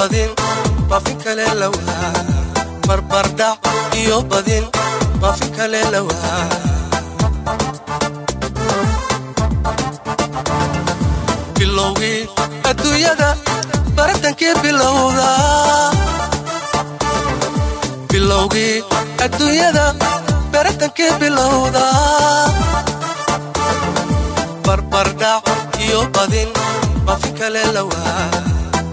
badin bafi kale lawaa barbardhac iyo badin bafi kale lawaa bilowgii adduunyada baratankii bilowda barbardhac iyo badin bafi kale lawaa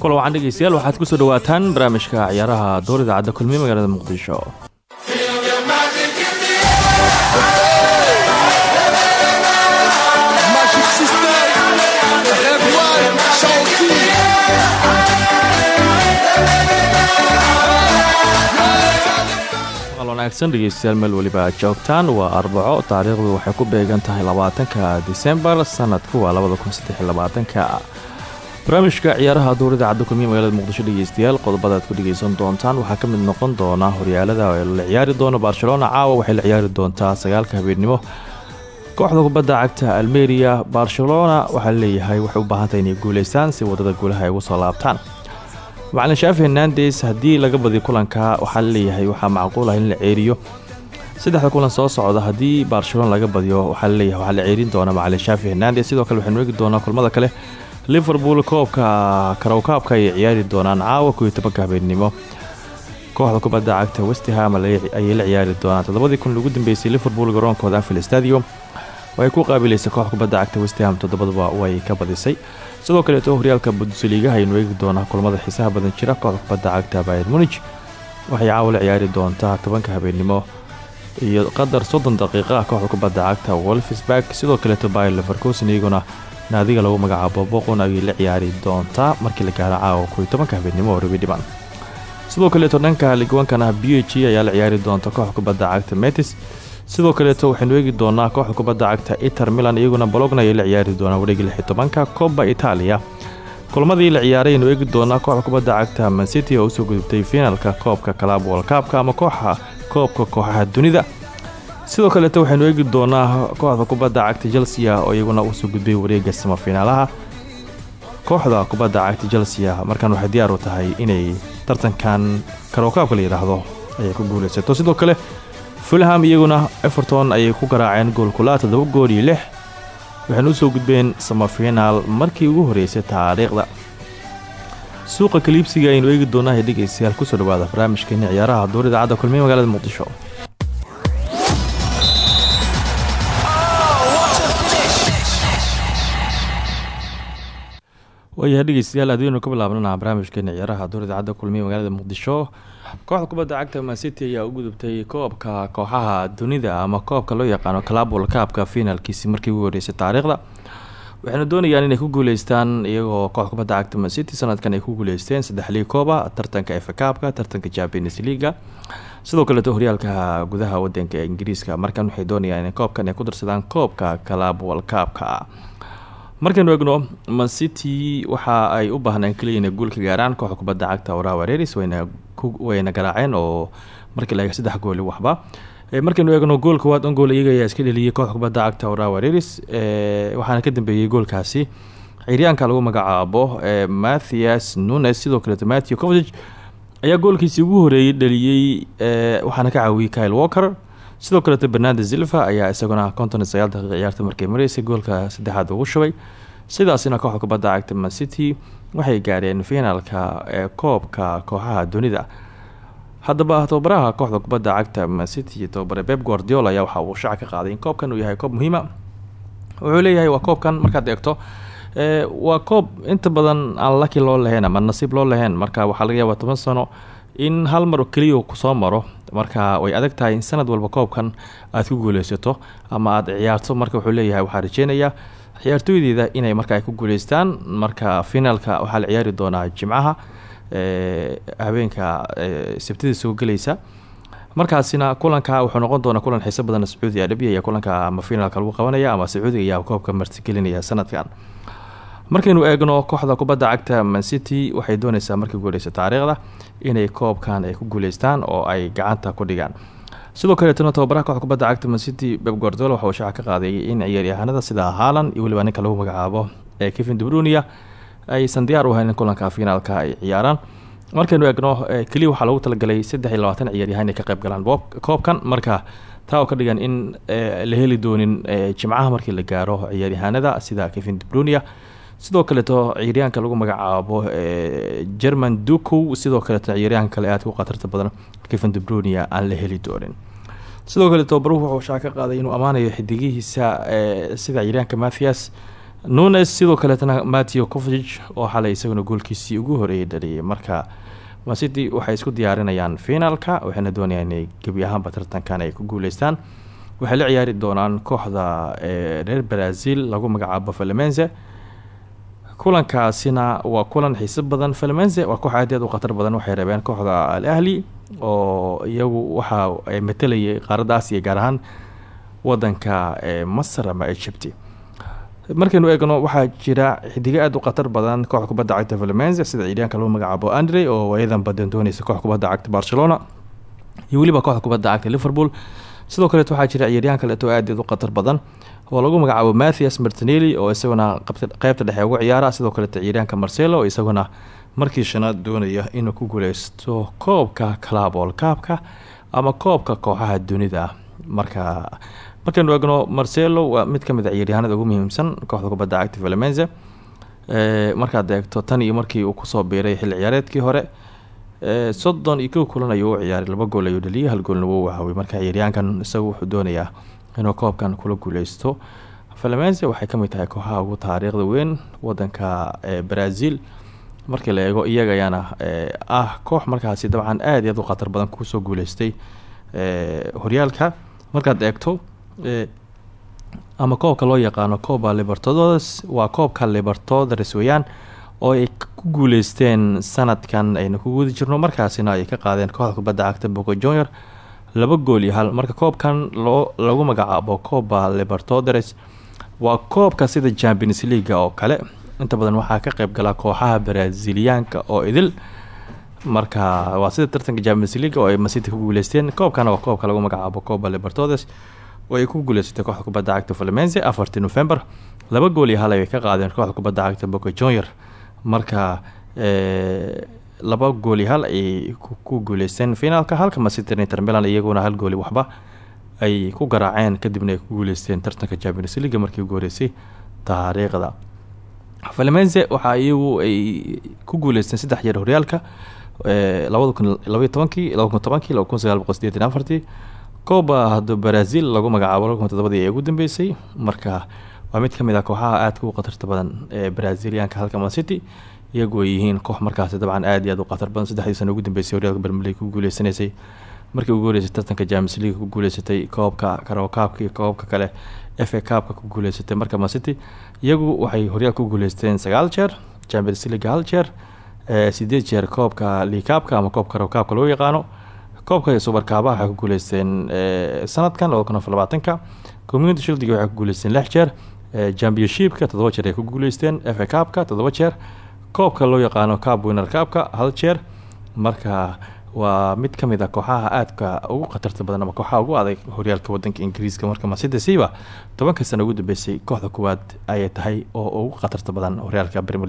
kula wacan dhegeystayaal waxaad ku soo dhawaataan barnaamijka ciyaaraha dowr idaacadda kulmiye magaalada muqdisho. Wanaagsan dhegeystayaal meel weliba joogtaan waa arbaco taariikhdu waxay ku beegan tahay labaatanka disembar sanadku waa labada kun saddex labaatanka barnaamijka ciyaaraha dowr idaacadda kulmiye magaalada muqdisho dhegeystayaal qodobada ku dhegeysan doontaan waxaa ka mid noqon doona horyaalada la ciyaari doono barcelona caawa waxay la ciyaari doontaa sagaalka habeennimo. Kooxda kubadda cagta almeria barcelona waxaa leeyahay waxay u baahantahay inay guuleystaan si waddada guulaha ay ugu soo laabtaan. Macalin shaafi hernandes haddii laga badiyo kulanka waxaa la leeyahay waxaa macquul ah in la ceeriyo. Saddexda kulan soo socda haddii barcelona laga badiyo waxaa la leeyahay waxaa la ceerin doona macalin shaafi hernandes sidoo kale waxaynu eegi doonaa kulmada kale liverpool koobka karawkaabka ayay ciyaari doonaan caawa kuiyo tobanka habeennimo kooxda kubadda cagta westham ayay la ciyaari doonaan toddobadii kun ugu dambeysay liverpool garoonkooda anfield stadium. Oo ay ku qaabilaysay kooxda kubadda cagta westham toddobadaba way ka badisay. Sidoo kaleeto horyaalka bundesliga ayaynu eegi doonaa kulamada xiisaha badan jira kooxda kubadda cagta bayer munich. Waxay caawa la ciyaari doontaa tobanka habeennimo iyo qadar soddon daqiiqa ah kooxda kubadda cagta wolfsburg. Sidoo kaleeto bayer leverkusen iyaguna naadiga lagu magacaabo boqon ayay la ciyaari doontaa markii la gaaro caawa kuiyo tobanka habeennimo oo rabi dhiban sidoo kaleeto dhanka ligwankana b h ayaa la ciyaari doonta kooxda kubadda cagta metis. Sidoo kaleeto waxaynu eegi doonaa kooxda kubadda cagta iter milan iyaguna bologna ayay la ciyaari doonaa wareegi lix iyo tobanka coba italia. Kulmadii la ciyaaray aynu eegi doonaa kooxda kubadda cagta mancity oo u soo gudubtay finalka koobka kalab wolkaabka ama kooxa koobka kooxaha dunida sidoo kaleeto waxaynu eegi doonaa kooxda kubadda cagta chelsea oo iyaguna u soo gudbay wareega samafiinaalaha kooxda kubadda cagta chelsea markan waxay diyaar u tahay inay tartankan karookaabka la yidhaahdo ayay ku guulaysato sidoo kale fulham iyaguna everton ayay ku garaaceen goolkulaa toddoba gool iyo lix. Waxayna u soo gudbeen samafiinaal markii ugu horeysay taariikhda. Suuqa kaliibsiga aynu eegi doonaa ee dhegeystayaal ku soo dhawaada barnaamijkeeni ciyaaraha duur idaacadda kulmiye magaalada muqdisho waayahay dhegeystayaal aadaynu ka bilaabnana barnaamijkeena ciyaaraha duur idaacadda kulmiye magaalada muqdisho. Kooxda kubadda cagta mancity ayaa u gudubtay koobka kooxaha dunida ama koobka loo yaqaano calabol kaabka finaalkiisi markii ugu horeysay taariikhda. Waxayna doonayaan inay ku guuleystaan iyagoo kooxda kubadda cagta mancity sanadkan ay ku guuleysteen saddex lii kooba tartanka efa kaabka tartanka champions leaga sidoo kaleeto horyaalka gudaha wadanka ingiriiska markan waxay doonayaan in koobkan ay ku darsadaan koobka calabol kaabka markaynu eegno mancity waxa ay u baahnaan keliya inay guul ka gaaraan kooxda kubadda cagta orawa reris wayna wayna garaaceen oo markii la eega saddex gooli waxba. Markaynu eegno gool kowaad on gool iyaga ayaa iska dheliyay kooxda kubadda cagta orawa reris waxaana ka dambeeyey goolkaasi. Ciryaanka lagu magacaabo mathias nunes sidoo kaleeto matthew covig ayaa goolkiisii ugu horeeyey dhaliyey waxaana ka caawiyey kyle walker sidoo kaleeto bernardo silva ayaa isaguna konton sagaal daqiiqa ciyaarta markay mareysay goolka saddexaad ugu shubay. Sidaasina kooxda kubadda cagta mancity waxay gaareen finaalka ee koobka kooxaha dunida. Haddaba tababaraha kooxda kubadda cagta mancity tababare beb guardiola ayaa waxa uu shaaca ka qaaday in koobkan uu yahay koob muhiima. Wuxuu leeyahay waa koobkan markaad eegto waa koob inta badan aan laki loo lahayn ama nasiib loo lahayn. Marka waxaa laga yaabaa toban sano in hal mar keliya ku soo maro marka way adag tahay in sanad walba koobkan aad ku guuleysato ama aad ciyaarto. Marka wuxuu leeyahay waxaa rajeynayaa ciyaartooydeyda inay marka ay ku guuleystaan. Marka finaalka waxaa la ciyaari doonaa jimcaha habeenka sabtida soo gelaysa. Markaasina kulanka wuxuu noqon doonaa kulan xiiso badan sacuudi arabia ayaa kulanka ama finalka lagu qabanaya ama sacuudiga ayaa koobka martigelinaya sanadkan markaynu eegno kooxda kubadda cagta mancity waxay dooneysaa markii guuleysa taariikhda inay koobkan ay ku guuleystaan oo ay gacanta ku dhigaan. Sidoo kaleetna tababaraha kooxda kubadda cagta mancity beb guardiola waxa uu shaaca ka qaaday in ciyaaryahanada sida haalan iyo weliba ninka lagu magacaabo ee kevin debrunia aysan diyaar u hayn kulanka finaalka ay ciyaaraan. Markaynu eegno keliya waxaa loogu talagalay saddex iyo labaatan ciyaaryahan inay ka qayb galaan koobkan. Marka taa ka dhigan in la heli doonin jimcaha markii la gaaro ciyaaryahanada sida kevin debrunia sidoo kaleeto ciyaaryahanka lagu magacaabo german dukow sidoo kaleeto ciyaaryahanka kale aadka u khatarta badan kevin debrunia aan la heli doonin. Sidoo kale tobabaruhu wuxuu shaac ka qaaday inuu ammaanayo xidigihiisa sida ciyaaryahanka mathias nunes sidoo kaleetna mateo covig oo xalay isaguna goolkiisii ugu horeeyay dhaliyay. Marka mancity waxay isku diyaarinayaan finaalka waxayna doonayaan inay gebi ahaanba tartankan ay ku guuleystaan. Waxay la ciyaari doonaan kooxda reer brazil lagu magacaabo falemense kulankaasina waa kulan xiiso badan. Falmense waa koox aad aad badan waxay rabeen kooxda al ahli oo iyagu waxa ay matalayay qaaradda asiya gaar ahaan wadanka masar ama egypti markaynu eegno waxaa jira xidigo aad u khatar badan kooxda kubadda cagta falmense sida ciidaanka lagu magacaabo andre oo ayadan badan dooneysa kooxda kubadda cagta barcelona iyo weliba kooxda kubadda cagta liverpool. Sidoo kaleet waxaa jira ciyaaryahan kaleeto aad aad u khatar badan oo lagu magacaabo mathias martinelli oo isaguna qeybta dhexe ugu ciyaara sidoo kaleet ciyaaryahanka marcelo isaguna markii shanaad doonaya inuu ku guuleysto koobka clabol kaabka ama koobka kooxaha dunida. Marka markaynu eegno marcelo waa mid ka mid a ciyaaryahanada ugu muhiimsan kooxda kubadda cagta valemense markaad eegto tan iyo markii uu ku soo biiray xilli ciyaareedkii hore soddon iyo kulan ayuu ciyaaray laba gool ayuu dhaliyay hal goolna wuu waawey marka ciyaaryahankan isagu wuxuu doonayaa inuu koobkan kula guuleysto. Valemense waxay ka mid tahay kooxaha ugu taariikhda weyn wadanka brazil. Markii la eego iyaga ayaana ah koox markaasi dabcan aad iyo aad u khatar badan ku soo guuleystay horyaalka. Markaad eegto ama koobka loo yaqaano coba libertadores waa koobka libertadores weeyaan oo ay ku guuleysteen sanadkan ayna ku jirno. Markaasina ay ka qaadeen kooxda kubadda cagta boco junior laba gool iyo hal. Marka koobkan lagu magacaabo coba libertadores. Waa koobka sida champions leaga oo kale. Inta badan waxaa ka qeyb gala kooxaha braziliyaanka oo idil. Marka waa sida tartanka champions leaga oo ay masiti ku guuleysteen. Koobkana waa koobka lagu magacaabo coba libertadores. Oo ku guuleysatay kooxda kubadda cagta falemense afartii november laba gool iyo hal ayay ka qaadeen kooxda kubadda cagta boco junior marka laba gool iyo hal ayay ku guuleysteen finaalka. Halka masiti inter milan iyaguna hal gooli waxba ay ku garaaceen kadibna ay ku guuleysteen tartanka champions leaga markii ugu horeysay taariikhda. Falemense waxa iyagu ay ku guuleysteen saddex jeer horyaalka labada kun labaiy tobankii laba kun tobankii laba kun sagaal lagu magacaabo laba kun todobadii ugu dambeysay. Marka waa mid ka mid ah kooxaha aadka u khatarta badan ee braziliyaanka halka mancity iyagu ay yihiin koox markaasi dabcan aad iyo aad u khatar badan. Saddexdii sana ugu dambeysay horyaalka bermelig ku guuleysanaysay. Markii ugu horeysay tartanka james league ku guuleysatay koobka karokaabka iyo koobka kale f a ku guuleysatay marka mancity iyagu waxay horyaal ku guuleysteen sagaal jeer champions league hal jeer sideed jeer koobka liikaabka ama koobka karokaabka loo yaqaano. Koobka subarkaabaha waxay ku guuleysteen sanadkan labada kun afar labaatanka community shildiga waxay ku guuleysteen lix jeer championshipka toddoba jeer ay ku guuleysteen f a kaabka toddoba jeer koobka loo yaqaano cab winner kaabka hal jeer. Marka waa mid ka mid a kooxaha aadka ugu khatarta badan ama kooxaha ugu adag horyaalka wadanka ingiriiska. Marka masidasiba tobanka sana ugu dambeysay kooxda kuwaad ayay tahay oo ugu khatarta badan horyaalka brmer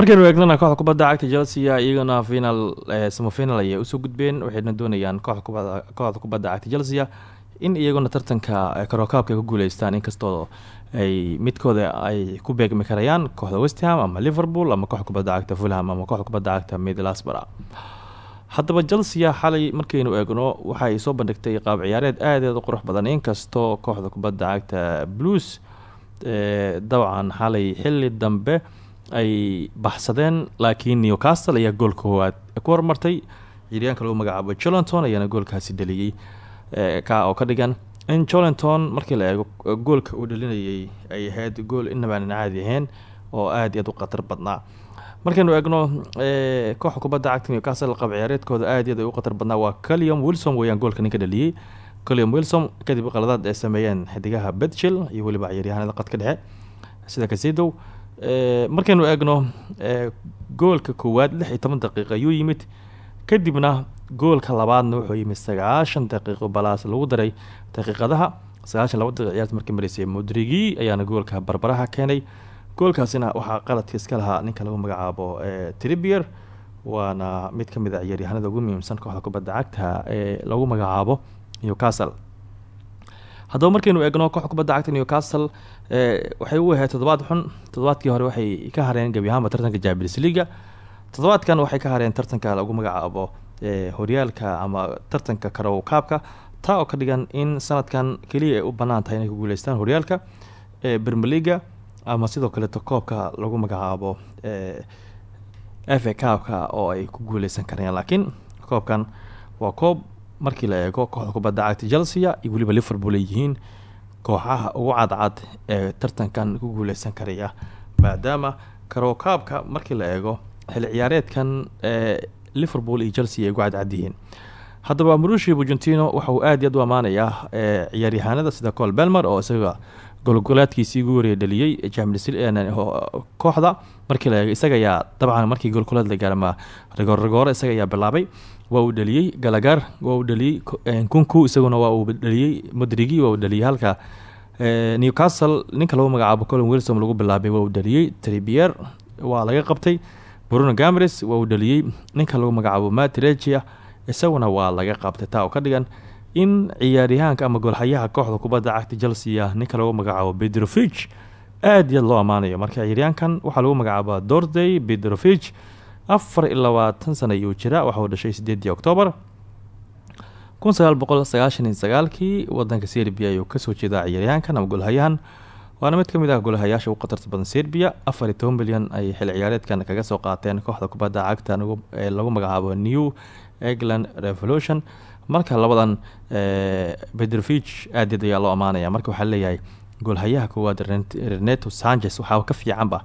markaynu eegnana kooxda kubadda cagta chelsea iyagana final samafinal ayay u soo gudbeen waxayna doonayaan kooxda kubadda cagta chelsea in iyaguna tartanka karokaabka ku guuleystaan inkastoo ay midkooda ay ku beegmi karayaan kooxda westham ama liverpool ama kooxda kubadda cagta fulham ama kooxda kubadda cagta midlasbara haddaba chelsea xalay markaynu eegno waxa ay soo bandhigtay qaab ciyaareed aadaed u qurux badan inkastoo kooxda kubadda cagta blues dabcan xalay xili dambe ay baxsadeen laakiin newcastle ayaa gool koowaad ku hormartay ciiryaanka lagu magacaabo jolenton ayaana goolkaasi dhaliyey ka oo ka dhigan. In jolenton markii la eego goolka uu dhalinayay ay ahayd gool inabaanan caadi ahayn oo aad iy aad u khatar badnaa. Markaynu eegno kooxa kubadda cagta newcastle qab ciyaareedkooda aad iy aad u khatar badnaa waa calium wilson. Weyaan goolka ninka dhaliyey calium wilson kadib qaladaad ay sameeyeen xidigaha betchil iyo weliba ciyaaryahanada qadka dhexe. Sida kasidow markaynu eegno goolka koowaad lix iyo toban daqiiqa ayuu yimid. Kadibna goolka labaadna wuxuu yimid sagaashan daqiiqo balaas lagu daray daqiiqadaha. Sagaashan laba daqiiq markii mareysay mudrigi ayaana goolka barbaraha keenay. Goolkaasina waxaa qaladka iska lahaa ninka lagu magacaabo tribier waana mid ka mid a ciyaaryahanada ugu muhiimsan kooxda kubadda cagta ee lagu magacaabo newcastle. Haddaba markaynu eegno kooxda kubadda cagta newcastle waxay u ahayd toddobaad xun. Toddobaadkii hore waxay ka hareen gebi ahaanba tartanka champions leaga toddobaadkan waxay ka hareen tartanka lagu magacaabo horyaalka ama tartanka karow kaabka taa oo ka dhigan in sanadkan keliya ay u bannaan tahay inay ku guuleystaan horyaalka bermeliga ama sidoo kaleeto koobka lagu magacaabo a kaabka oo ay ku guuleysan karayaan laakiin koobkan waa koob markii la eego kooxda kubadda cagta chelsea iyo liverpool ay yihiin kooxaha ugu cadcad ee tartankan ku guuleysan karaya maadaama karokaabka markii la eego xilli ciyaareedkan ee liverpool iyo chelsea ay ugu cadcad yihiin. Haddaba marushi bujentino waxa uu aad iy aad u ammaanayaa ciyaaryahaanada sida col belmer oo isaga golgolaadkiisii ugu wareya dhaliyey kooxda markii la eego isaga ayaa dabcan markii golgolaad la gaarama rigoorrigoore isaga ayaa bilaabay waa uu dhaliyey galagaar waa uu dhaliyey kunku isaguna waa uu dhaliyey madrigi waa uu dhaliyey halka newcastle ninka lagu magacaabo colin wilson lagu bilaabay waa uu dhaliyey tribier waa laga qabtay. Bruno gamres waa uu dhaliyey ninka lagu magacaabo matregia isaguna waa laga qabtay. Taa oo ka dhigan in ciyaaryahaanka ama golxayaha kooxda kubadda cagta chelsea ninka lagu magacaabo bedrovich aad iyaad loo ammaanayo marka ciyaaryahankan waxaa lagu magacaaba dorday bedrovich afar iyo labaatan sana ayuu jira waxauu dhashay sideedii octoobar kun sagaal boqol sagaashan sagaalkii wadanka serbia ayuu ka soo jeedaa ciyaaryahankan ama golhayahan waana mid ka mid ah golahayaasha ugu khatarta badan serbia. Afar milyan ay xil ciyaareedkan kaga soo qaateen kooxda kubadda cagta ee lagu magacaabo new england revolution. Marka labadan bedrovich aadid ayaa loo ammaanaya. Marka waxaa leeyahay golhayaha koowaad reneto sanchez waxaa ka fiicanba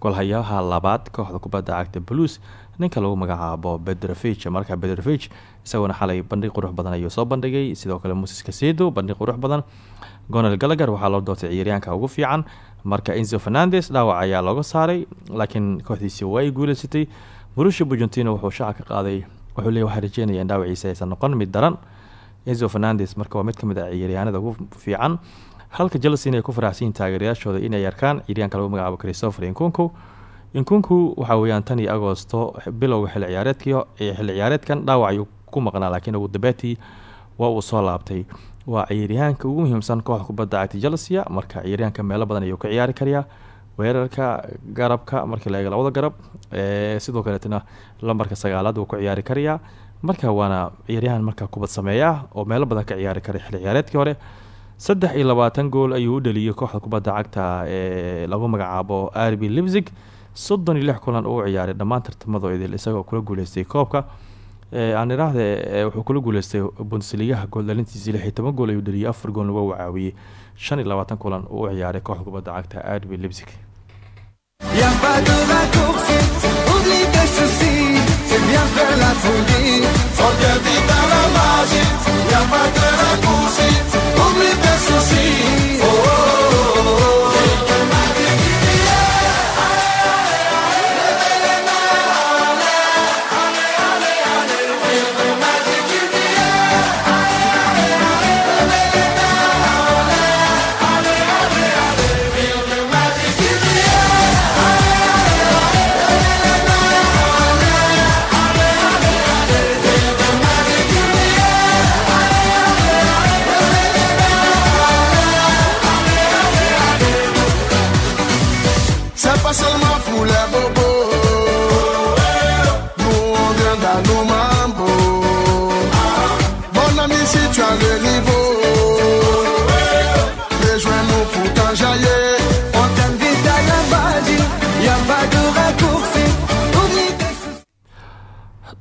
golhayaha labaad kooxda kubadda cagta blues ninka lagu magacaabo bedrovich marka bedrovich isaguna xalay bandhig qurux badan ayuu soo bandhigay sidoo kale moses kasedo bandhig qurux badan. Gonel galagar waxaa loo doortay ciyaaryahanka ugu fiican. Marka enzo fernandes dhaawac ayaa looga saaray laakiin kooxdiisi waa ay guuleysatay. Borusha bujentino wuxuu shaaca ka qaaday wuxuu leey waxaa rajeynaya dhaawaciisa aysan noqon mid daran. Enzo fernandes marka waa mid ka mid ah ciyaaryahanada ugu fiican halka chelsea inay ku faraxsanyiin taageerayaashooda inay arkaan ciyaaryahanka lagu magacaabo christopher inkunku inkunku waxaa weeyaan tan iyo agoosto bilowga xilli ciyaareedkii xilli ciyaareedkan dhaawac ayuu ku maqnaa laakiin ugu dambeetii waa uu soo laabtay. Waa ciyaaryahaanka ugu muhiimsan kooxda kubadda cagta chelsea marka ciyaaryahanka meelo badan ayuu ka ciyaari karayaa weerarka garabka markii la eego labada garab sidoo kaleetna lambarka sagaalaad wuu ku ciyaari karayaa marka waana ciyaaryahan marka kubad sameeya oo meelo badan ka ciyaari karay xilli ciyaareedkii hore saddex iyo labaatan gool ayuu u dhaliyey kooxda kubadda cagta ee lagu magacaabo arbi libzig soddon iyo lix kulan uu ciyaaray dhammaan tartamado idil isagoo kula guuleystay koobka. Aan iraahde wuxuu kula guuleystay bundesligaha gooldhalintiisii lix iyo toban gool ayuu dhaliyey afar goolna waa uu caawiyey shan iyo labaatan kulan uu ciyaaray kooxda kubadda cagta arbi libzig Y'a pas de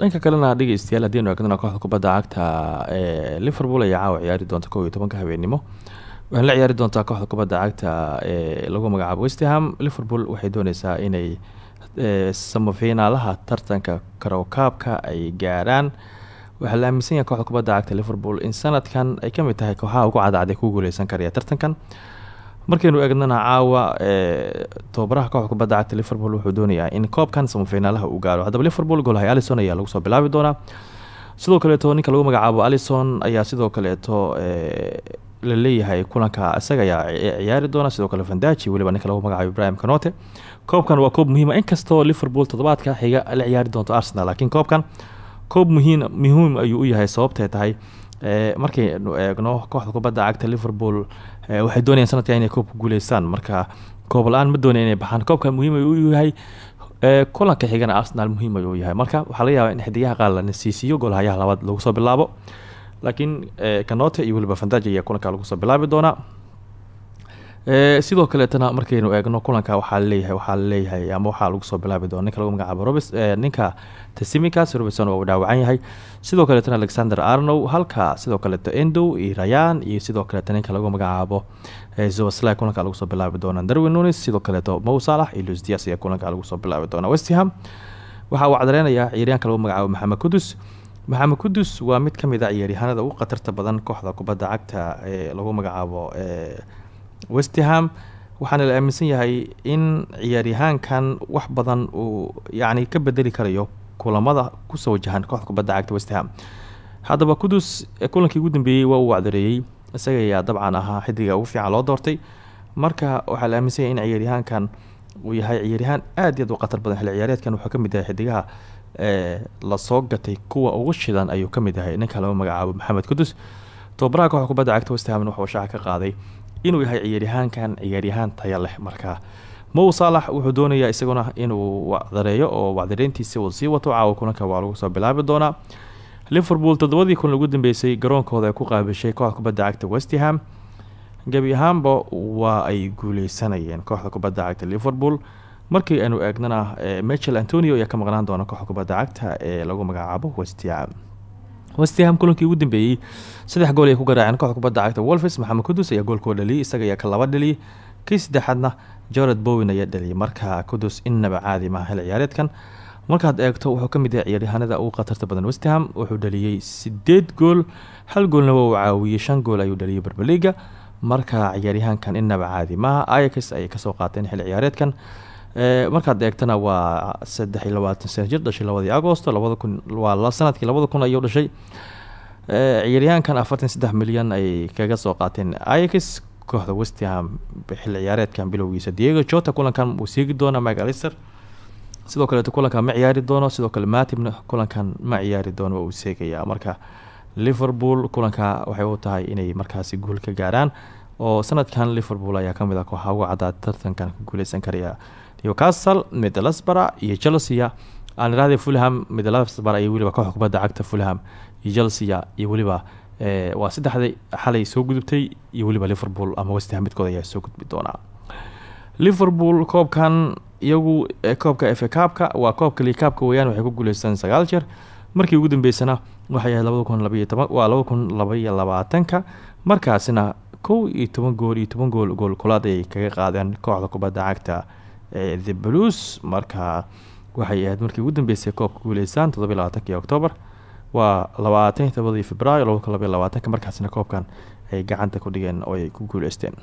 dhanka kalena dhegeystayaal haddiinu eegnana kooxda kubadda cagta ee liverpool ayaa caawa ciyaari doonta kow iyo tobanka habeenimo waxay la ciyaari doontaa kooxda kubadda cagta ee lagu magacaabo westham liverpool waxay dooneysaa inay samafiinaalaha tartanka karokaabka ay gaaraan. Waxaa la aaminsan yahay kooxda kubadda cagta liverpool in sanadkan ay ka mid tahay kooxaha ugu cadcad ee ku guuleysan karaya tartankan markaynu eegnana caawa ee tababaraha kooxda kubadda cagta liverpool wuxuu doonayaa in koobkan samafiinaalaha uu gaaro. Haddaba liverpool goolhay alison ayaa lagu soo bilaabi doonaa. Sidoo kaleeto ninka lagu magacaabo alison ayaa sidoo kaleeto ee la leeyahay kulanka isaga ayaa ci- ciyaari doona sidoo kale vandaji weliba ninka lagu magacaabo ibrahim kanote koobkan waa koob muhiima inkastoo liverpool toddobaadka xiga la ciyaari doonto arsenal laakiin koobkan koob muhiim ayuu u yahay sababtay tahay markaynu eegno kooxda kubadda cagta liverpool ee waxay doonayaan sanadka inay koobka guuleystaan. Marka koob la'aan ma doonaya inay baxaan. Koobkan muhiim ayuu u yahay kulanka xigana arsenal muhiim ayuu u yahay. Marka waxaa laga yaabaa in xidigaha qaar la nasiisiyo goolhayaha labaad lagu soo bilaabo. Laakiin kanote iyo weliba fandaji ayaa kulanka lagu soo bilaabi doonaa sidoo kaleetana markaynu eegno kulanka waxaa la leeyahay waxaa la leeyahay ama waxaa lagu soo bilaabi doona ninka lagu magacaabo robes ee ninka tesimikas robertson uu dhaawacan yahay. Sidoo kaleetana alexander arnow halka sidoo kaleeto endow iyo rayan iyo sidoo kaleeto ninka lagu magacaabo ee zoasly kulanka lagu soo bilaabi doona darwin nunis sidoo kaleeto mow salax iyo luis dias ayaa kulanka lagu soo bilaabi doona westham waxa uu cadreynayaa ciyaaryaanka lagu magacaabo maxamed kudus. Maxamed kudus waa mid ka mid a ciyaaryahanada ugu khatarta badan kooxda kubadda cagta ee lagu magacaabo westham waxaana la aaminsan yahay in ciyaaryahaankan wax badan uu yacni ka bedeli karayo kulamada ku soo wajahan kooxda kubadda cagta westham haddaba kudus kulankii ugu dambeeyey waa uu wacdareeyey isaga ayaa dabcan ahaa xidiga ugu fiican loo doortay. Marka waxaa la aaminsan yahay in ciyaaryahaankan uu yahay ciyaaryahaan aad iyo aad u khatar badan. Xilli ciyaareedkan wuxuu ka mid yahay xidigaha ee la soo gatay kuwa ugu shidan ayuu ka mid yahay. Ninka lagu magacaabo maxamed kudus. Tobabaraha kooxda kubadda cagta westham wuxuu shaaca ka qaaday inuu yahay ciyaaryahaankan ciyaaryahaan taya leh. Marka mow saalax wuxuu doonayaa isaguna inuu wacdareeyo oo wacdareyntiisi uu sii wato caawa kulanka waa lagu soo bilaabi doonaa. Liverpool toddobadii kun ugu dambeysay garoonkooda ay ku qaabishay kooxda kubadda cagta westham gebi ahaanba waa ay guuleysanayeen kooxda kubadda cagta liverpool. Markii aynu eegnana ee michel antonio ayaa ka maqnaan doona kooxda kubadda cagta ee lagu magacaabo westham westham kulankii ugu dambeeyey. Saddex gool ay ku garaaceen kooxda kubadda cagta wolfes maxamed kudus ayaa goolkoo dhaliyay isaga ayaa ka laba dhaliyay. Kii saddexaadna jared bowen ayaa dhaliyay. Marka kudus innaba caadi maaha xil ciyaareedkan. Markaad eegto wuxuu ka mid yahay ciyaaryahanada ugu khatarta badan. Westham wuxuu dhaliyey sideed gool hal goolna waa uu caawiyey shan gool ayuu dhaliyay bermeliga marka ciyaaryahaankan innaba caadi maaha ayax ayay ka soo qaateen xil ciyaareedkan. ee markaad eegtana waa saddex iyo labaatan jir dhashay labadii agosto labada kun waa sannadkii labada kun ayuu dhashay. Ee ciyaaryahankan afartan saddex milyan ay kaga soo qaateen ayax kooxda westham xilli ciyaareedkan bilowgiisa. Diego jota kulankan uu seegi doona macalister sidoo kaleeto kulankan ma ciyaari doono sidoo kale matibna kulankan ma ciyaari doono waa uu seegayaa. Marka liverpool kulanka waxay u tahay inay markaasi guul ka gaaraan oo sanadkan liverpool ayaa ka mid ah kooxa uga caddaa tartankan ku guuleysan karaya newcastle midlsbara iyo chelsea. Aan irahday fulham midlsbara iyo weliba kooxda kubadda cagta fulham iyo chelsea iyo weliba ee waa saddexdii xalay soo gudubtay iyo weliba liverpool ama westham midkood ayaa soo gudbi doonaa liverpool koobkan iyagu ee koobka efa kaabka waa koobka liikaabka weyaan waxay ku guuleysteen sagaal jeer. Markii ugu dambeysana waxay ahayd labada kun labaiyo toban waa laba kun markaasina kow iyo toban gool iyo toban gool gool kulaad ayay kaga qaadeen kooxda kubadda cagta the blues. Marka waxay ahayd markii ugu dambeysay koobka guuleystaan toddobiyo labaatanki octoobar waa labaatan todobadii februaayo laba kun labaiyo labaatanka markaasina koobkan ay gacanta ku dhigeen oo ay ku guuleysteen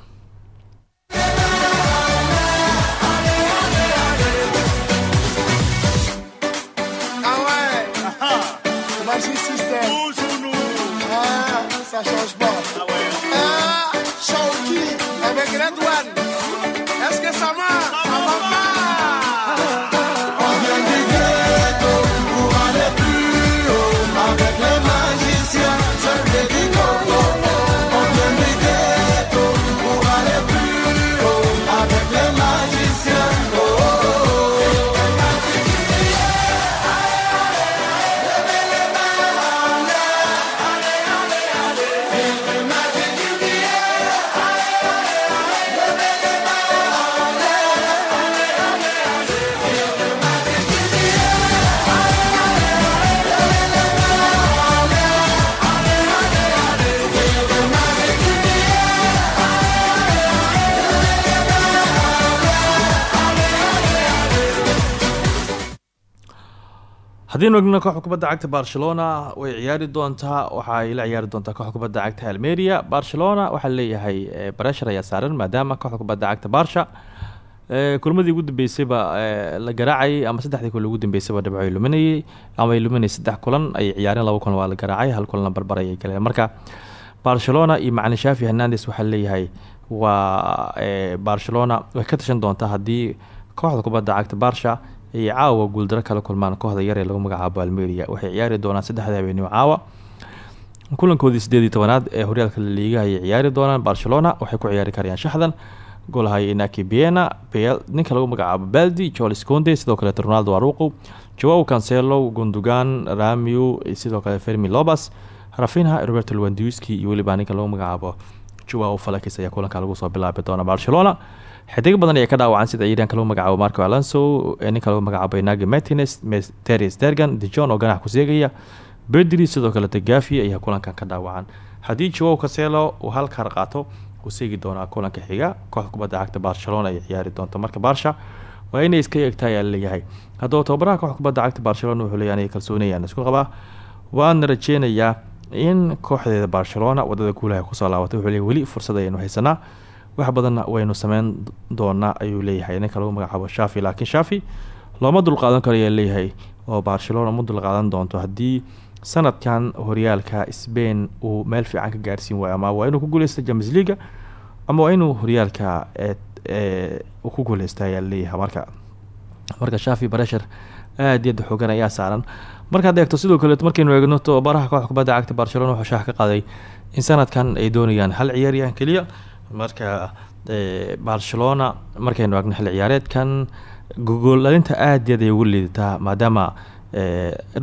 haddiinu egno kooxda kubadda cagta barcelona way ciyaari doontaa. Waxa ay la ciyaari doontaa kooxda kubadda cagta almeria. Barcelona waxaa leeyahay bareshar ayaa saaran maadaama kooxda kubadda cagta barsha kulmadii ugu dambeysayba la garaacayay ama saddexdii kulan ugu dambeysayba dhibco ay luminayay ama ay luminayay saddex kulan ay ciyaareen laba kulan waa la garaacay hal kulanna barbar ayay galeen. Marka barcelona iyo macalin shafi hernandes waxaa leeyahay waa barcelona way ka tashan doontaa haddii kooxda kubadda cagta barsha ay caawa guuldaro kala kulmaan kooxda yar ee lagu magacaabo almeria. Waxay ciyaari doonaan saddexda habeenimo caawa. Kulankoodii sideed iyo tobanaad ee horyaalka laliiga ayay ciyaari doonaan barcelona. Waxay ku ciyaari karayaan shaxdan. Goolahaya inaki biena ninka lagu magacaabo baldi jolis conde sidoo kaleet ronaldo aruqo joao cancelo gundugan ramiu sidoo kale fermi lobas rafinha roberto lwandiski iyo weliba ninka lagu magacaabo joao falakis ayaa kulanka lagu soo bilaabi doona barcelona xidig badan ayaa ka dhaawacan sida ciidanka lagu magacaabo marco alonso ninka lagu magacaabo nagi martines teres dergan dejon oo ganax ku seegaya. Bedri sidoo kale tagafi ayaa kulankan ka dhaawacan haddii joao caselo uu halkar qaato uu seegi doonaa kulanka xiga kooxda kubadda cagta barcelona ay ciyaari doonto. Marka barsha waa inay iska eegta ayaa la leeyahay haddaba kooxda kubadda cagta barcelona wuxuu anay kalsoonayaan isku qabaa. Waana rajeynayaa in kooxdeeda barcelona waddada guulaha ku soo laabatay wuxuu leeyahy fursad ayaynu haysanaa wax badanna waynu sameyn doonaa ayuu leeyahay. Ninka lagu magacaabo shafi laakiin shafi looma dulqaadan karo leeyahay oo barcelona ma dulqaadan doonto. Haddii sanadkan horyaalka spain uu meel fiican ka gaarsiin waayo ama waa ku guuleysta james leaga ama waa inuu horyaalka ku guuleysta leeyahay. Marka marka shafi bareshar aad iyada xoogan ayaa saaran. Markaad eegto sidoo kale markaynu eegno tababaraha kooxda kubadda cagta barcelona wuxuu shaax ka qaaday in sanadkan ay doonayaan hal ciyaaryahan keliya marka barcelona markaynu eegno xil ciyaareedkan gogoolalinta aad iyaad ay ugu liidataa maadaama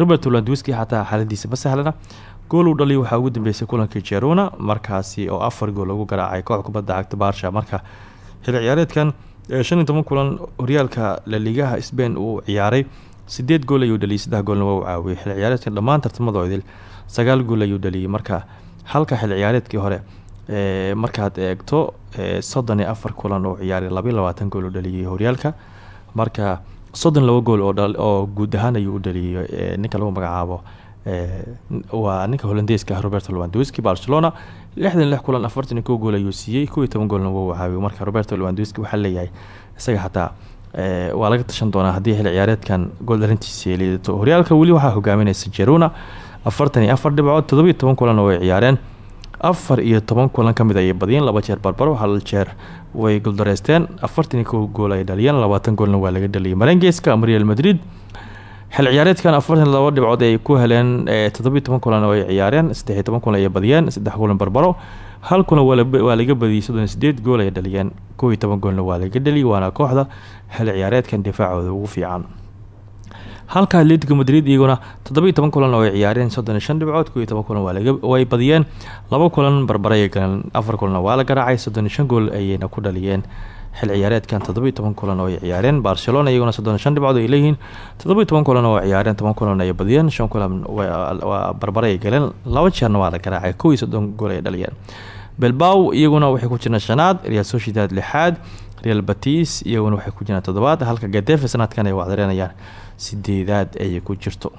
robert landwiski xataa xaaladiisa ma sahlana gool uu dhaliy waxaa ugu dambeysay kulankii jeruna markaasi oo afar gool lagu garaacay koox kubadda cagta barsha marka xil ciyaareedkan shan iyo toban kulan horyaalka laligaha spain uu ciyaaray sideed gool ayuu dhaliyay saddex goolna waa u caawiyay. Xil ciyaareedkan dhammaan tartamadoodil sagaal gool ayuu dhaliyay. Marka halka xil ciyaareedkii hore markaad eegto soddon iyo afar kulan oo ciyaaray labayo labaatan gool oo dhaliyay horyaalka. Marka soddon laba gool oo guud ahaan ayuu dhaliyay ninka lagu magacaabo waa ninka holandeeska roberto lwandoski barcelona. Lixdan lix kulan afartan iyo kow gool ayuu siiyey kow goolna wuu wahaabiy marka roberto lwandoski waxaa leeyahay isaga xataa waa laga tashan doonaa haddii xil ciyaareedkan gool dhalintiisa ay horyaalka weli waxaa hogaaminaysa jeruna afartan iyo afar kulan oo ay ciyaareen afar iyo toban kulan ka mid ayay badiyeen laba jeer barbaro hal jeer way goldareysteen afartan kow gool ay dhaliyeen labaatan goolna waa laga dhaliyay. Marengeska ama real madrid xil ciyaareedkan afartan laba dhibcood ay ku heleen toddobiyo toban kulan oo ay ciyaareen saddexiyo toban kulan ayay badiyeen saddex kulan barbaro. Hal kulan waa laga badiyey soddon sideed gool ay dhaliyeen. Kow iyo toban goolna waa laga dhaliyay waana kooxda xil ciyaareedkan difaacooda ugu fiican halka atletico madrid iyaguna toddobiyo toban kulan oo ay ciyaareen soddon iyo shan dhibcood kow iyo toban way badiyeen. Laba kulan barbaraya galeen afar kulanna waa la garaacay soddon iyo gool ayayna ku dhaliyeen. Xil ciyaareedkan toddobiyo toban kulan oo ay ciyaareen barcelona iyaguna soddon iyo shan dhibcood ay leeyihiin. Toddobiyo toban kulan oo ay ciyaareen toban kulan ay badiyeen shan kulan waa barbaraya galeen. Laba jeerna waa la garaacay kow gool ay dhaliyeen. Belbaw iyaguna waxay ku jiraan shanaad real sociedad lixaad real batis iyaguna waxay ku jiraan toddobaad halka gadefe sanadkan ay wacdareynayaan sideedaad ayay ku jirto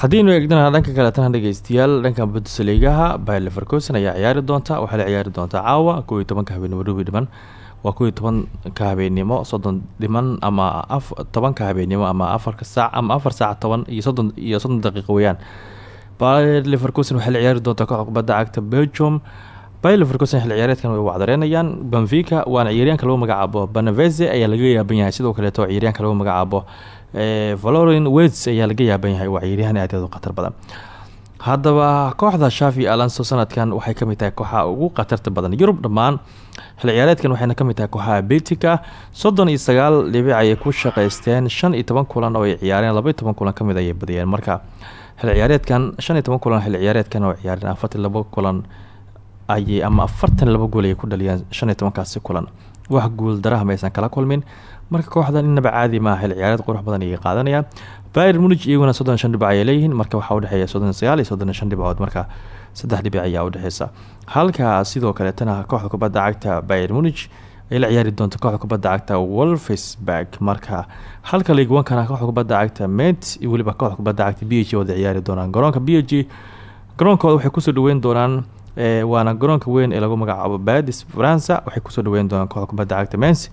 haddiinu eegdana dhanka kaletana dhegeystayaal dhanka bundesligaha bayer leverkusen ayaa ciyaari doonta waxaa la ciyaari doontaa caawa kow iyo tobanka habeenimo dhubi dhiman waa kow iyo tobanka habeenimo soddon dhiman ama tobanka habeenimo ama afarka saac ama afar saac toban iyo soddon iyo soddon daqiiqo weyaan. Bayer leverkusen waxay la ciyaari doontaa kooxda kubadda cagta belgium bayer leverkusen xil ciyaareedkan way wacdareynayaan. Benfica waana ciyaaryaanka lagu magacaabo. Banaveze ayaa laga yaaban yahay. Sidoo kaleeto ciyaaryaanka lagu magacaabo. Valorin weds ayaa laga yaaban yahay. Waa ciyaaryahan aad aad u khatar badan. Haddaba kooxda shavi alonso sanadkan waxay ka mid tahay kooxaha ugu khatarta badan. Yurub dhammaan xil ciyaareedkan waxayna ka mid tahay kooxaha beltica soddon iyo sagaal ku shaqeysteen shan kulan oo ay ciyaareen. Labaiyo toban kulan ka mid ayay badiyeen. Marka xil ciyaareedkan shan iyo toban kulan xil ciyaareedkan oo ciyaareen. Labo kulan ayay ama afartan laba gool ayay ku dhaliyeen shan iyo kulan. Wax guul daraha maysan kala kulmin. Marka kooxdan inaba caadi maaha xil ciyaareed qurux badan ayay qaadanayaan. Bayr munig iyaguna soddon shan dhibic ayay leeyihiin. Marka waxaa udhexeeya soddon sagaal iyo soddon marka saddex dhibic ayaa udhexeysa halka sidoo kaleetana kooxda kubadda cagta bayr munig ay la ciyaari doonto kooxda kubadda cagta wolfsburg. Marka halka liigwankana kooxda kubadda cagta met weliba kooxda kubadda cagta b h ciyaari doonaan. Garoonka b garoonkooda waxay ku soo dhaweyn doonaan waana garoonka weyn ee lagu magacaabo badis faransa. Waxay ku soo dhaweyn doonaan kooxda cagta mens.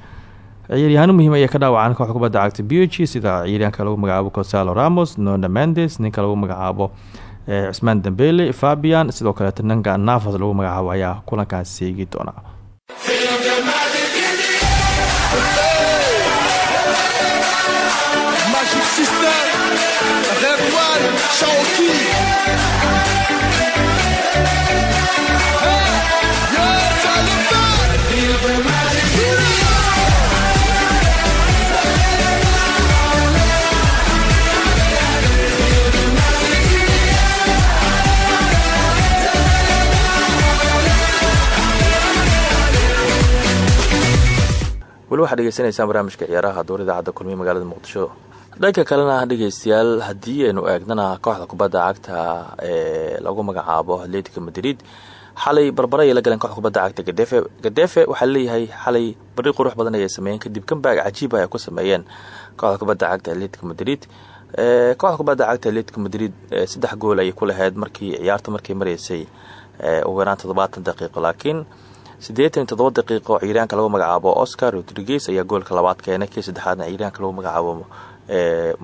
Ciyaaryahaano muhiim ayaa ka dhaawacaan kooxda cagta b h sida ciyaaryaanka lagu magacaabo consalo ramos nona mendes ninka lagu magacaabo cusmaan dambele fabian. Sidoo kaleeto nanka nafas lagu magacaabo ayaa kulankaas seegi doona weli waxaad dhegeysanaysaan barnaamijka ciyaaraha door idaacadda kulmiye magaalada muqdisho. Dhanka kalena dhegeystayaal haddii aynu eegnana kooxda kubadda cagta ee lagu magacaabo atletico madrid xalay barbara ayay la galeen kooxda kubadda cagta gadefe gadefe waxaa leeyahay xalay bari qurux badan ayay sameeyeen kadib kambaag cajiiba ay ku sameeyeen kooxda kubadda cagta atletico madrid. Kooxda kubadda cagta atletico madrid saddex gool ayay ku lahayd markii ciyaarta markay mareysay ugu yaraan toddobaatan daqiiqo laakiin siddeetan iyo toddoba daqiiqo ciyaaryaanka lagu magacaabo oscar rodriguez ayaa goolka labaad keenay kii saddexaadna ciyaaryaanka lagu magacaabo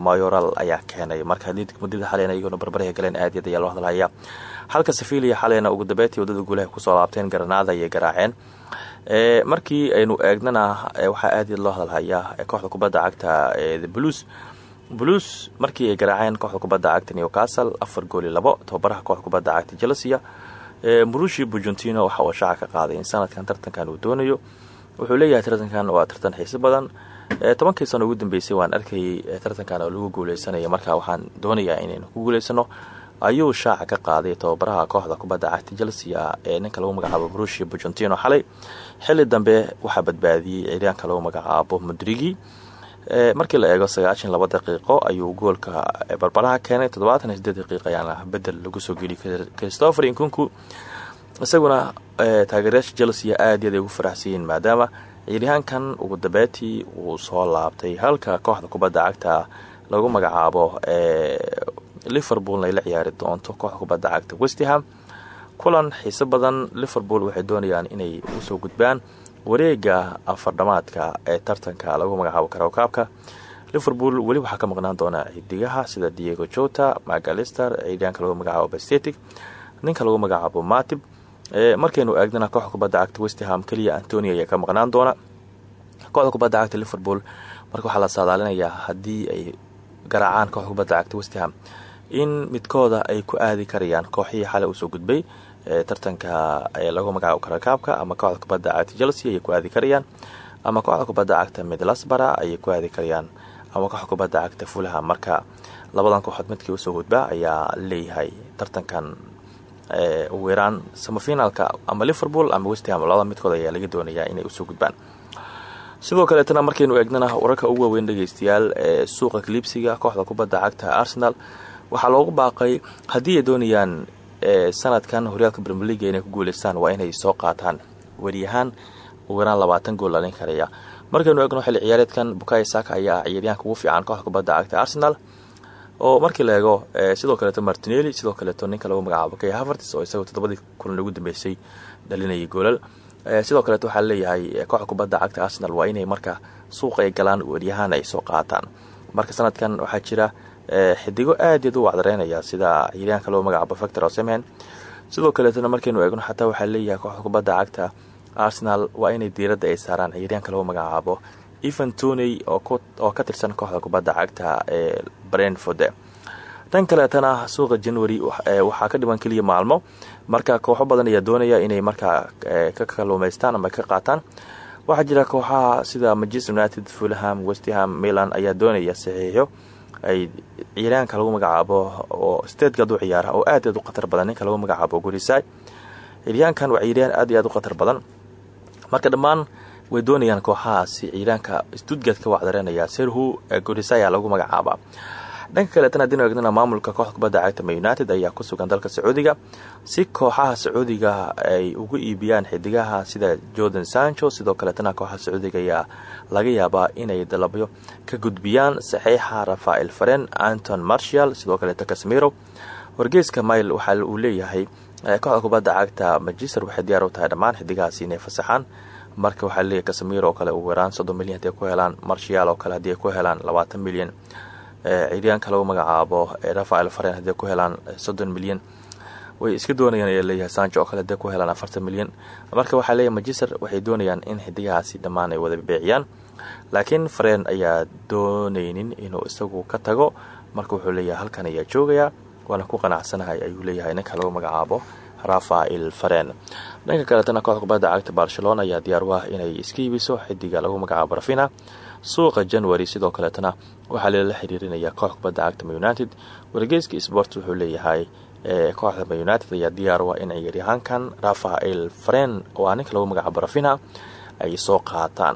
mayoral ayaa keenay. Marka atletico madrid xaleyna iyaguna barbaraha galeen aad yaad ayaa loo hadlaya. Halka sevilia xaleyna ugu dambeetii waddada guulaha ku soo laabteen granada ayay garaaceen. Markii aynu eegnana waxaa aad yaad loo hadalhayaa kooxda kubadda cagta the blues. Blues markii ay garaaceen kooxda kubadda cagta newcastle afar gooli labo tababaraha kooxda kubadda cagta chelsea murushi bujuntino waxa uu shaaca ka qaaday in sanadkan tartankan uu doonayo. Wuxuu leeyahay tartankan waa tartan xiisi badan. Tobankii sano ugu dambeysay waan arkayay tartankan oo lagu guuleysanaya marka waxaan doonayaa inaynu ku guuleysano ayuu shaaca ka qaaday tababaraha kooxda kubadda cagta chelsea ee ninka lagu magacaabo murushi bujuntino xalay. Xili dambe waxaa badbaadiyey ciiryaanka lagu magacaabo mudrigi markii la eego sagaashan laba daqiiqo ayuu goolka barbaraha keenay toddobaatan iyo sideed daqiiq ayaana bedel lagu soo geliyay christopher inkunku isaguna taageerayaasha chelsea aad yaad ay ugu faraxsanyihiin maadaama ciiryahaankan ugu dambeetii uu soo laabtay halka kooxda kubadda cagta lagu magacaabo liverpoolna ay la ciyaari doonto kooxda kubadda cagta westham kulan xiiso badan liverpool waxay doonayaan inay u soo gudbaan wareega afardhamaadka ee tartanka lagu magacaabo karawkaabka liverpool weli waxaa ka maqnaan doona xidigaha sida diego jota macalister ciidaanka lagu magacaabo bastetic ninka lagu magacaabo matib markaynu eegnana kooxda kubadda cagta westham keliya antony ayaa ka maqnaan doona. Kooxda kubadda cagta liverpool marka waxaa la saadaalinayaa haddii ay garaacaan kooxda kubadda cagta westham in midkooda ay ku aadi karayaan kooxihii xalay u soo gudbay tartanka lagu magacaabo karakaabka ama kooxda kubadda cagta chelsea ayay ku aadi karayaan ama kooxda kubadda cagta midlasbara ayay ku aadi karayaan ama kooxda kubadda cagta fulaha marka labadan kooxood midkii u soo gudbaa ayaa leeyahay tartankan ugu yaraan samafinaalka ama liverpool ama westham labada midkood ayaa laga doonayaa inay u soo gudbaan. Sidoo kaleetana markaynu eegnana wararka ugu waaweyn dhegeystayaal ee suuqa kaliibsiga kooxda kubadda cagta arsenal waxaa loogu baaqay haddii ay doonayaan sanadkan horyaalka brmeliga inay ku guuleystaan waa inay soo qaataan weriyahaan ugu yaraan labaatan gool dhalin karaya. Markaynu eegno xilli ciyaareedkan bukayo saka ayaa ah ciyaaryahanka ugu fiican kooxda kubadda cagta arsenal. Oo markii la eego sidoo kaleeto martinelli sidoo kaleeto ninka lagu magacaabo kay haverts oo isagoo toddobadii kulan ugu dambeysay dhalinayay goolal. Sidoo kaleeto waxaa leeyahay kooxda kubadda cagta arsenal waa inay marka suuq ay galaan weriyahaan ay soo qaataan. Marka sanadkan waxaa jira xidigo aad yaad u wacdareynaya sida ciiryaanka loo magacaabo factor osemen sidoo kaleetana markaynu eegno xataa waxaa leeyahay kooxda kubadda cagta arsenal waa inay diiradda ay saaraan ciyaaryaanka lagu magacaabo. Evan toney oo ka tirsan kooxda kubadda cagta ee brentford. Tan kaleetana suuqa january waxaa ka dhiban keliya maalmo. Marka kooxo badan ayaa doonaya inay markaa ka kaluumaystaan ama ka qaataan. Waxaa jira kooxaha sida manchester united fulham westham milan ayaa doonaya saxiixyo ay ciyaaryaanka lagu magacaabo oo stategaad u ciyaara oo aad aad u khatar badan ninka lagu magacaabo gurisay ciyaaryaankan waa ciyaaryahan aad iyo aad u khatar badan. Marka dhammaan way doonayaan kooxahaasi ciyaaryaanka stuttgart ka wacdareynaya serhu gurisaya lagu magacaaba dhanka kaleetana haddiinu eegnana maamulka kooxda kubadda cagta united ayaa ku sugan dalka sacuudiga si kooxaha sacuudiga ay ugu iibiyaan xidigaha sida jordan sancho. Sidoo kaleetana kooxaha sacuudiga ayaa laga yaabaa inay dalabyo ka gudbiyaan saxiixa rafael faren anton marshall sidoo kaleeta casemiro. Wargeeska mail waxa uu leeyahay kooxda kubadda cagta manchester waxay diyaar u tahay dhammaan xidigahaasi inay fasaxaan. Marka waxaa leeyahay casemiro oo kale ugu yaraan soddon milyan haddii ku helaan marshall oo kale haddii ay ku helaan labaatan milyan ciyaaryaanka lagu magacaabo rafael faren hadday ku helaan soddon milyan. Way iska doonayaan ayaa leeyahay sancho oo kale hadday ku helaan afartan milyan. Marka waxaa leeyahay manchester waxay doonayaan in xidigahaasi dhammaan ay wada beeciyaan laakiin faren ayaa doonaynin inuu isagu ka tago. Marka wuxuu leeyahay halkan ayaa joogayaa waana ku qanacsanahay ayuu leeyahay ninka lagu magacaabo rafael faren dhanka kaletana kooxda cagta barcelona ayaa diyaar u ah inay iska xidiga lagu magacaabo rafina. Suuqa january sidoo kaleetana waxaa lala xiriirinaya kooxda kubadda cagta ma united. Wargeyska sport wuxuu leeyahay kooxda ma united ayaa diyaar u ah in ciyaaryahaankan rafael faren waa ninka lagu magacaabo ay soo qaataan.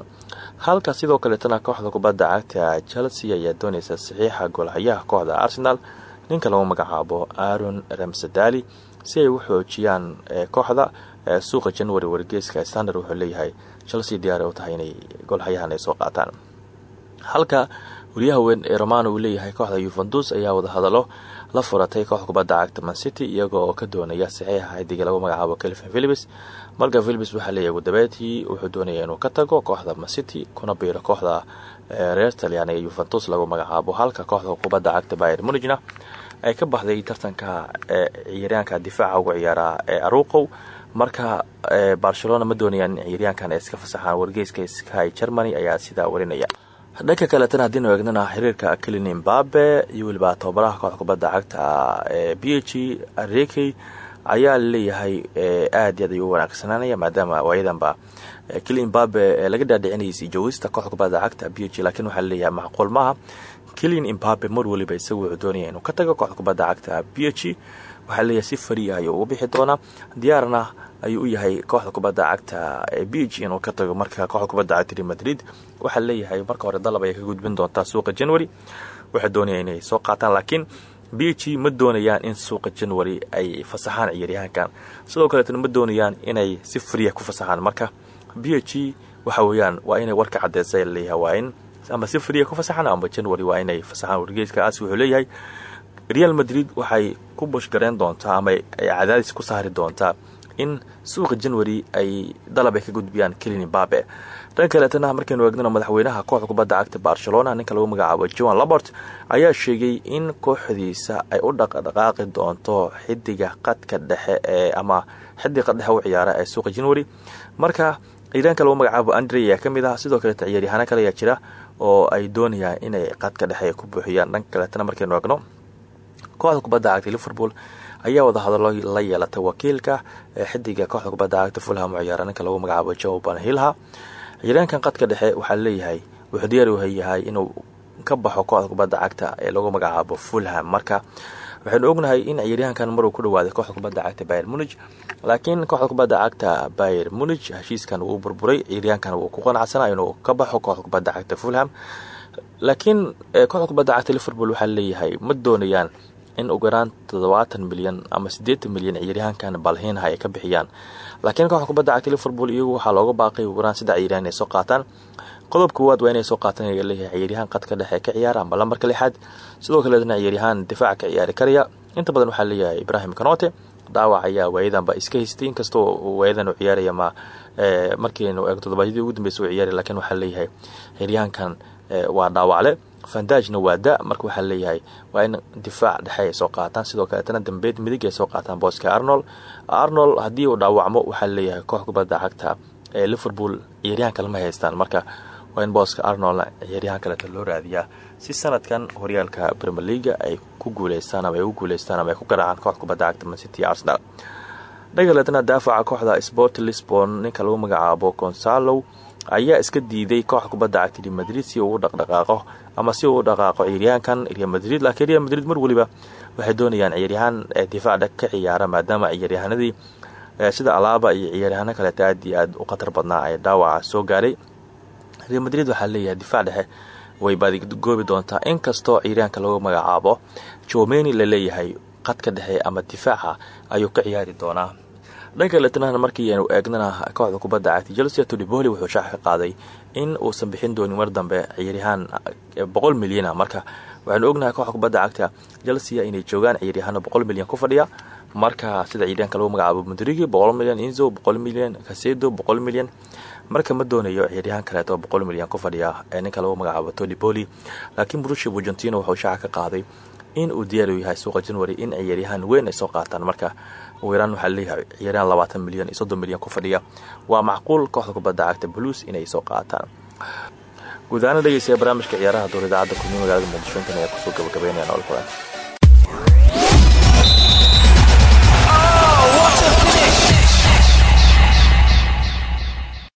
Halka sidoo kaleetana kooxda kubadda cagta chelsea ayaa doonaysa saxiixa goolhayaha kooxda arsenal ninka lagu magacaabo aaron ramsadali si ay u xoojiyaan kooxda suuqa january. Wargeeska standard wuxuu leeyahay chelsea diyaar u tahay inay goolhayahan ay soo qaataan. Halka wariyaha weyn ee romano uu leeyahay kooxda yuventus ayaa wadahadalo la furatay kooxda kubadda cagta mancity iyaga oo ka doonaya saxiixa xidiga lagu magacaabo kelvin philips marka philips waxaa leeyahay gudabeedkii wuxuu doonaya inuu ka tago kooxda mancity kuna biiro kooxda reer talyan ee yuventus lagu magacaabo halka kooxda kubadda cagta bayer munigna ay ka baxday tartanka ciyaaryaanka difaaca ugu ciyaara ee aruqow marka barcelona ma doonayaan in ciyaaryaankan iska fasaxaan wargeyska sky germany ayaa sidaa warinaya dhanka kaletana haddiinu eegnana xiriirka kelin imbabe iyo weliba tababaraha kubadda cagta ee b arekey ayaa la leeyahay aad aad u wanaagsanaanaya maadaama waayadanba kelin imbabe laga dhaadhicinaysa joogista kooxda kubadda cagta b h laakiin waxaa la leeyahay macquul maaha. Kelin imbabe mar waliba isagu wuxuu doonaya inuu ka tago kubadda cagta b h. Waxaa si ayuu ugu bixi doonaa. Diyaarna ayuu u yahay kooxda kubadda cagta ee b g inuu ka tago marka kooxda kubadda cagta real madrid. Waxaa leeyahay marka hore dalab ayay ka gudbin doontaa suuqa january. Waxay doonayaan inay soo qaataan laakiin b ma doonayaan in suuqa january ay fasaxaan ciyaaryahankan. Sidoo kaleetna ma doonayaan inay si fariya ku fasaxaan. Marka b waxa weeyaan waa inay warka cadeysa leeyahay ama si fariya ku fasaxaan ama january waa inay fasaxaan. Wargeeskaas wuxuu leeyahay real madrid waxay ku bushgareen doontaa ama ay cadaadis ku saari doontaa in suuqa january ay dalab ay ka gudbiyaan kelin imbabe dhan kaleetana markaynu eegnano madaxweynaha kooxda kubadda cagta barcelona ninka lagu magacaabo joan labort ayaa sheegay in kooxdiisa ay u dhaqdhaqaaqi doonto xidiga qadka dhexe ee ama xidiga dhexe u ciyaara ee suuqa january. Marka ciidaanka lagu magacaabo andre ayaa ka mid ah sidoo kaleeta ciyaaryahaano kale ayaa jira oo ay doonayaan inay qadka dhexe ku buuxiyaan. Dhanka kaleetana markaynu eegno kooxda kubadda cagta liverpool ayaa wada hadallo la yeelatay wakiilka xidiga kooxda kubadda cagta fulham u ciyaara ninka lagu magacaabo joe banhilha ciyaaryaankan qadka dhexe waxaa leeyahay wuxuu diyaar u yahay inuu ka baxo kooxda kubadda cagta ee lagu magacaabo fulham. Marka waxaynu ognahay in ciyaaryahankan maruu ku dhawaaday kooxda kubadda cagta bayer munig laakiin kooxda kubadda cagta bayer munig heshiiskan wuu burburay ciyaaryahankan wuu ku qanacsana inuu ka baxo kooxda kubadda cagta fulham. Laakiin kooxda kubadda cagta liverpool waxaa leeyahay ma doonayaan in ugu yaraan toddobaatan milyan ama siddeetan milyan ciyaaryahankan balhiinha ay ka bixiyaan. Laakiin kooxda kubadda cagta liverpool iyagu waxaa looga baaqay ugu yaraan saddex ciyaaryahan soo qaataan. Qodob koowaad waa inay soo qaataan ayaa leeyahay ciyaaryahaan qadka dhexe ka ciyaara amba lambarka lixaad. Sidoo kaleetna ciyaaryahaan difaaca ka ciyaari karaya. Inta badan waxaa leeyahay ibrahim kanote dhaawac ayaa waayadanba iska haystay inkastoo waayadan uu ciyaaraya ma markiinu eego toddobaadyadii ugu dambeysa uu ciyaaraya lakiin waxaa leeyahay ciyaaryahankan waa dhaawacle fandajna waa da marka waxaa leeyahay waa in difaac dhexe ay soo qaataan. Sidoo kaleetana dambeed midig ay soo qaataan booska arnold. Arnold haddii uu dhaawacmo waxaa leeyahay koox kubadda cagta ee liverpool ciyaaryahan kale ma haystaan. Marka waa in booska arnoldna ciyaaryahan kaleeta loo raadiyaa si sanadkan horyaalka premier leaga ay ku guuleystaan ama ay u guuleystaan ama ay ku garaacaan koox kubadda cagta mancity arsenal. Dhagaleetana daafaca kooxda sport lisbon ninka lagu magacaabo consalow ayaa iska diiday kooxda kubadda cagta madrid si uu dhaqdhaqaaqo ama si uu dhaqaaqo ciyaaryahankan real madrid laakiin real madrid mar weliba waxay doonayaan ciyaaryahaan difaacda ka ciyaara maadaama ciyaaryahanadii sida alaaba iyo ciyaaryahaano kaleeta aad iyo aad u khatar badnaa ay dhaawaca soo gaaray. Real madrid waxaa leeyahay difaac dhexe way baadigoobi doontaa. Inkastoo ciyaaryahanka lagu magacaabo jomeni la leeyahay qadka dhexe ama difaaca ayuu ka ciyaari doonaa dhanka letnana markii aynu eegnana kooxda kubadda cagta chelsea todiboli wuxuu shaax qaaday in uusan bixin doonin mar dambe ciyaaryahaan boqol milyana marka waxaanu ognahay kooxda kubadda cagta chelsea inay joogaan ciyaaryahaano boqol milyan ku fadhiya. Marka sida ciyaaryahanka lagu magacaabo mudrigi boqol milyan inzo boqol milyan kasedo boqol milyan. Marka ma doonayo ciyaaryahaan kaleeto boqol milyan ku fadhiya ee ninka lagu magacaabo toliboli laakiin brushi bujentino wuxuu shaaca ka qaaday in uu diyaar u yahay suuqa january in ciyaaryahaan weyn ay soo qaataan. Marka ugu yaraan waxaa leeyahay ciyaaryahan labaatan milyan iyo soddon milyan ku fadhiya. Waa macquul kooxda kubadda cagta blues inay soo qaataan. Guud ahaan dhegeystayaa barnaamijka ciyaaraha dowr idaacadda magaalada muqdisho intan ayaa ku soo gabagabeynaya nool kulan